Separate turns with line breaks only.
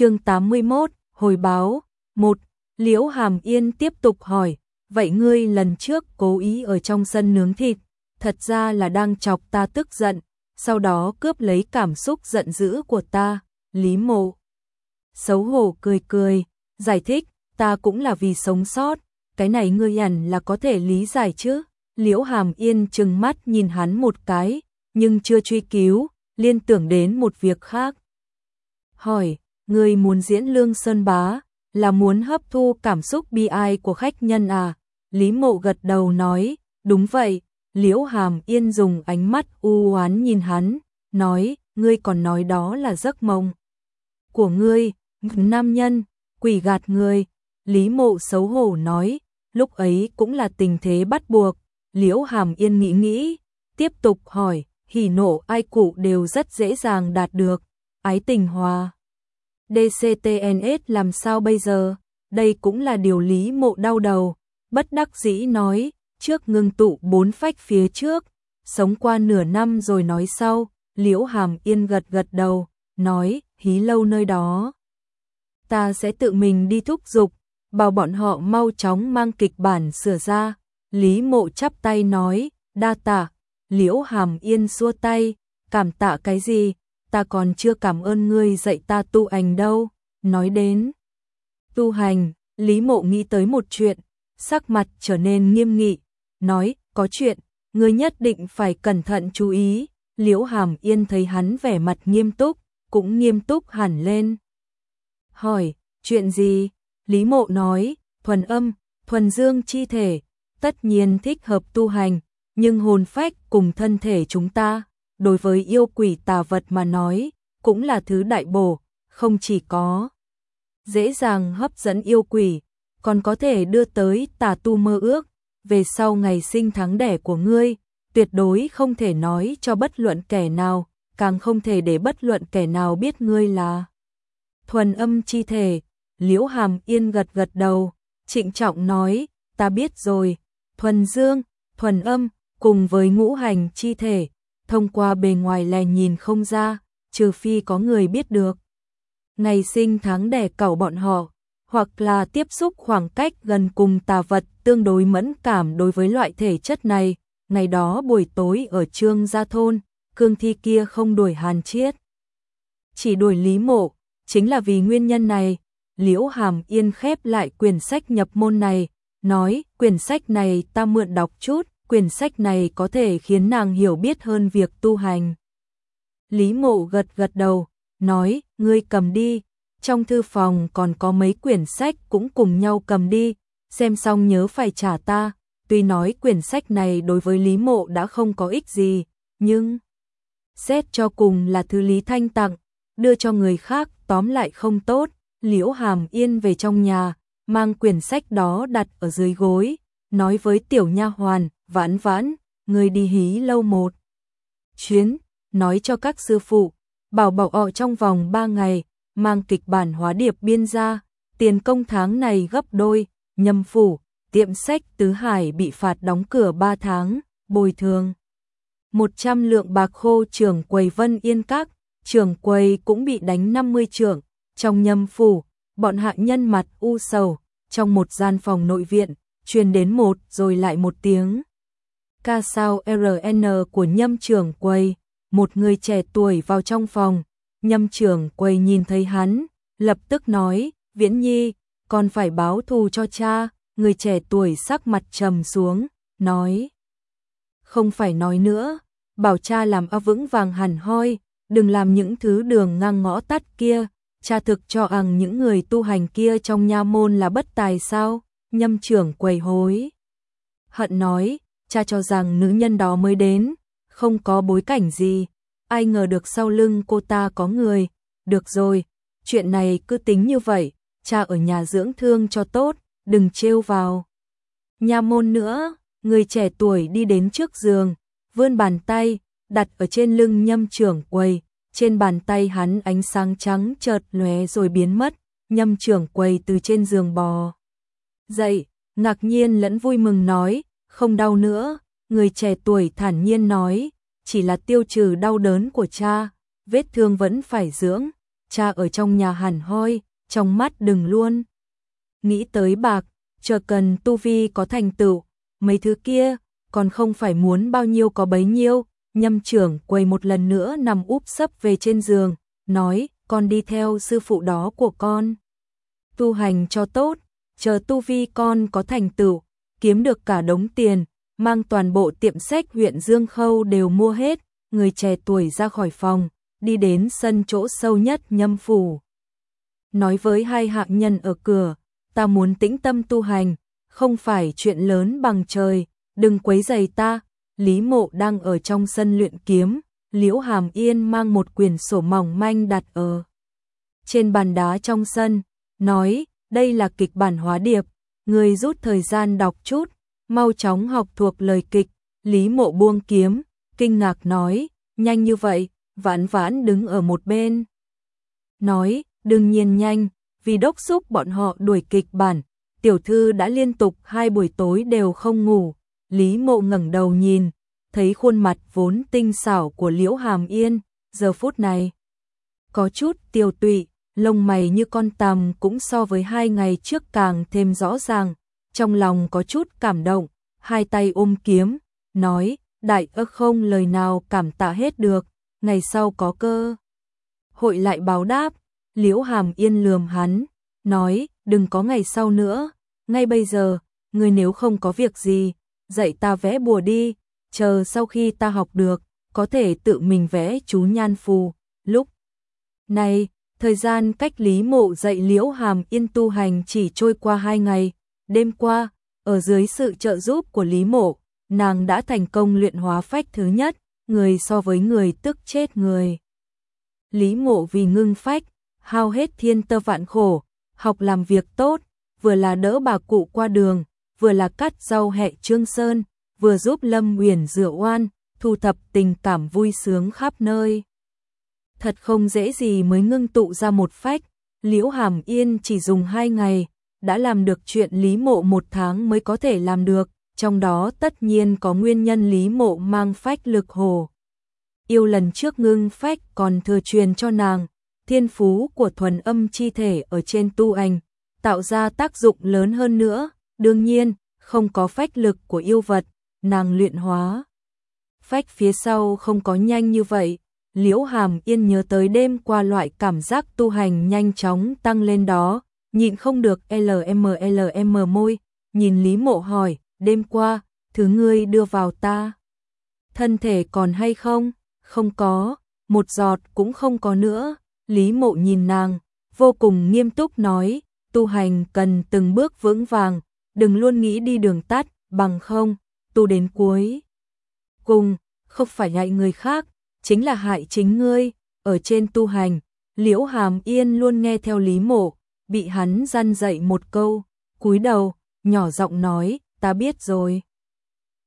chương 81, hồi báo, một Liễu Hàm Yên tiếp tục hỏi, vậy ngươi lần trước cố ý ở trong sân nướng thịt, thật ra là đang chọc ta tức giận, sau đó cướp lấy cảm xúc giận dữ của ta, Lý Mộ. Xấu hổ cười cười, giải thích, ta cũng là vì sống sót, cái này ngươi hẳn là có thể lý giải chứ. Liễu Hàm Yên trừng mắt nhìn hắn một cái, nhưng chưa truy cứu, liên tưởng đến một việc khác. Hỏi, ngươi muốn diễn lương sơn bá, là muốn hấp thu cảm xúc bi ai của khách nhân à? Lý mộ gật đầu nói, đúng vậy, Liễu Hàm Yên dùng ánh mắt u oán nhìn hắn, nói, ngươi còn nói đó là giấc mộng của ngươi, nam nhân, quỷ gạt ngươi. Lý mộ xấu hổ nói, lúc ấy cũng là tình thế bắt buộc. Liễu Hàm Yên nghĩ nghĩ, tiếp tục hỏi, hỉ nộ ai cụ đều rất dễ dàng đạt được, ái tình hòa. DCTNS làm sao bây giờ? Đây cũng là điều lý mộ đau đầu. Bất đắc dĩ nói, trước ngưng tụ bốn phách phía trước, sống qua nửa năm rồi nói sau, liễu hàm yên gật gật đầu, nói, hí lâu nơi đó. Ta sẽ tự mình đi thúc giục, bảo bọn họ mau chóng mang kịch bản sửa ra. Lý mộ chắp tay nói, đa tạ, liễu hàm yên xua tay, cảm tạ cái gì, ta còn chưa cảm ơn ngươi dạy ta tu hành đâu. Nói đến tu hành, Lý Mộ nghĩ tới một chuyện, sắc mặt trở nên nghiêm nghị, nói, có chuyện, ngươi nhất định phải cẩn thận chú ý. Liễu Hàm Yên thấy hắn vẻ mặt nghiêm túc, cũng nghiêm túc hẳn lên. Hỏi, chuyện gì? Lý Mộ nói, thuần âm, thuần dương chi thể, tất nhiên thích hợp tu hành, nhưng hồn phách cùng thân thể chúng ta, đối với yêu quỷ tà vật mà nói, cũng là thứ đại bổ, không chỉ có dễ dàng hấp dẫn yêu quỷ, còn có thể đưa tới tà tu mơ ước, về sau ngày sinh tháng đẻ của ngươi, tuyệt đối không thể nói cho bất luận kẻ nào, càng không thể để bất luận kẻ nào biết ngươi là thuần âm chi thể. Liễu Hàm Yên gật gật đầu, trịnh trọng nói, ta biết rồi, thuần dương, thuần âm, cùng với ngũ hành chi thể, thông qua bề ngoài lè nhìn không ra, trừ phi có người biết được. Ngày sinh tháng đẻ cẩu bọn họ, hoặc là tiếp xúc khoảng cách gần cùng tà vật tương đối mẫn cảm đối với loại thể chất này. Ngày đó buổi tối ở trương gia thôn, cương thi kia không đuổi hàn chiết. Chỉ đuổi lý mộ, chính là vì nguyên nhân này. Liễu Hàm Yên khép lại quyển sách nhập môn này, nói quyển sách này ta mượn đọc chút, quyển sách này có thể khiến nàng hiểu biết hơn việc tu hành. Lý mộ gật gật đầu, nói, ngươi cầm đi, trong thư phòng còn có mấy quyển sách cũng cùng nhau cầm đi, xem xong nhớ phải trả ta, tuy nói quyển sách này đối với Lý Mộ đã không có ích gì, nhưng xét cho cùng là thứ Lý Thanh tặng, đưa cho người khác tóm lại không tốt, Liễu Hàm Yên về trong nhà, mang quyển sách đó đặt ở dưới gối, nói với tiểu nha hoàn, vãn vãn, người đi hí lâu một. Chuyến, nói cho các sư phụ, bảo bảo ọ trong vòng 3 ngày, mang kịch bản hóa điệp biên ra, tiền công tháng này gấp đôi, nhâm phủ, tiệm sách Tứ Hải bị phạt đóng cửa 3 tháng, bồi thường. 100 lượng bạc khô trưởng quầy Vân Yên Các, trưởng quầy cũng bị đánh 50 trưởng, trong nhâm phủ, bọn hạ nhân mặt u sầu, trong một gian phòng nội viện, truyền đến một rồi lại một tiếng. Ca sao RN của nhâm trưởng quầy, một người trẻ tuổi vào trong phòng, nhâm trưởng quầy nhìn thấy hắn, lập tức nói, Viễn Nhi, con phải báo thù cho cha, người trẻ tuổi sắc mặt trầm xuống, nói. Không phải nói nữa, bảo cha làm a vững vàng hẳn hoi, đừng làm những thứ đường ngang ngõ tắt kia, cha thực cho rằng những người tu hành kia trong nha môn là bất tài sao, nhâm trưởng quầy hối. Hận nói, cha cho rằng nữ nhân đó mới đến, không có bối cảnh gì, ai ngờ được sau lưng cô ta có người, được rồi, chuyện này cứ tính như vậy, cha ở nhà dưỡng thương cho tốt, đừng trêu vào. Nhà môn nữa, người trẻ tuổi đi đến trước giường, vươn bàn tay, đặt ở trên lưng nhâm trưởng quầy, trên bàn tay hắn ánh sáng trắng chợt lóe rồi biến mất, nhâm trưởng quầy từ trên giường bò. Dậy, ngạc nhiên lẫn vui mừng nói, không đau nữa, người trẻ tuổi thản nhiên nói, chỉ là tiêu trừ đau đớn của cha, vết thương vẫn phải dưỡng, cha ở trong nhà hẳn hoi, trong mắt đừng luôn. Nghĩ tới bạc, chờ cần tu vi có thành tựu, mấy thứ kia, còn không phải muốn bao nhiêu có bấy nhiêu, nhâm trưởng quầy một lần nữa nằm úp sấp về trên giường, nói, con đi theo sư phụ đó của con. Tu hành cho tốt, chờ tu vi con có thành tựu, kiếm được cả đống tiền, mang toàn bộ tiệm sách huyện Dương Khâu đều mua hết, người trẻ tuổi ra khỏi phòng, đi đến sân chỗ sâu nhất nhâm phủ. Nói với hai hạng nhân ở cửa, ta muốn tĩnh tâm tu hành, không phải chuyện lớn bằng trời, đừng quấy giày ta. Lý mộ đang ở trong sân luyện kiếm, Liễu Hàm Yên mang một quyển sổ mỏng manh đặt ở trên bàn đá trong sân, nói, đây là kịch bản hóa điệp, người rút thời gian đọc chút, mau chóng học thuộc lời kịch, Lý mộ buông kiếm, kinh ngạc nói, nhanh như vậy, vãn vãn đứng ở một bên. Nói, đương nhiên nhanh, vì đốc xúc bọn họ đuổi kịch bản, tiểu thư đã liên tục hai buổi tối đều không ngủ, Lý mộ ngẩng đầu nhìn, thấy khuôn mặt vốn tinh xảo của Liễu Hàm Yên, giờ phút này. Có chút tiêu tụy, lông mày như con tằm cũng so với hai ngày trước càng thêm rõ ràng, trong lòng có chút cảm động, hai tay ôm kiếm, nói, đại ơ không lời nào cảm tạ hết được, ngày sau có cơ. Hội lại báo đáp, liễu hàm yên lườm hắn, nói, đừng có ngày sau nữa, ngay bây giờ, người nếu không có việc gì, dạy ta vẽ bùa đi, chờ sau khi ta học được, có thể tự mình vẽ chú nhan phù, lúc này, thời gian cách Lý Mộ dạy Liễu Hàm Yên tu hành chỉ trôi qua hai ngày, đêm qua, ở dưới sự trợ giúp của Lý Mộ, nàng đã thành công luyện hóa phách thứ nhất, người so với người tức chết người. Lý Mộ vì ngưng phách, hao hết thiên tơ vạn khổ, học làm việc tốt, vừa là đỡ bà cụ qua đường, vừa là cắt rau hẹ Trương Sơn, vừa giúp Lâm Uyển rửa oan, thu thập tình cảm vui sướng khắp nơi. Thật không dễ gì mới ngưng tụ ra một phách, Liễu Hàm Yên chỉ dùng hai ngày, đã làm được chuyện Lý Mộ một tháng mới có thể làm được, trong đó tất nhiên có nguyên nhân Lý Mộ mang phách lực hồ. Yêu lần trước ngưng phách còn thừa truyền cho nàng, thiên phú của thuần âm chi thể ở trên tu anh, tạo ra tác dụng lớn hơn nữa, đương nhiên, không có phách lực của yêu vật, nàng luyện hóa. Phách phía sau không có nhanh như vậy, Liễu Hàm Yên nhớ tới đêm qua loại cảm giác tu hành nhanh chóng tăng lên đó, nhịn không được LMLM môi, nhìn Lý Mộ hỏi, đêm qua, thứ ngươi đưa vào ta. Thân thể còn hay không? Không có, một giọt cũng không có nữa. Lý Mộ nhìn nàng, vô cùng nghiêm túc nói, tu hành cần từng bước vững vàng, đừng luôn nghĩ đi đường tắt, bằng không, tu đến cuối. Cùng, không phải hại người khác, chính là hại chính ngươi, ở trên tu hành, Liễu Hàm Yên luôn nghe theo Lý Mộ, bị hắn răn dậy một câu, cúi đầu, nhỏ giọng nói, ta biết rồi.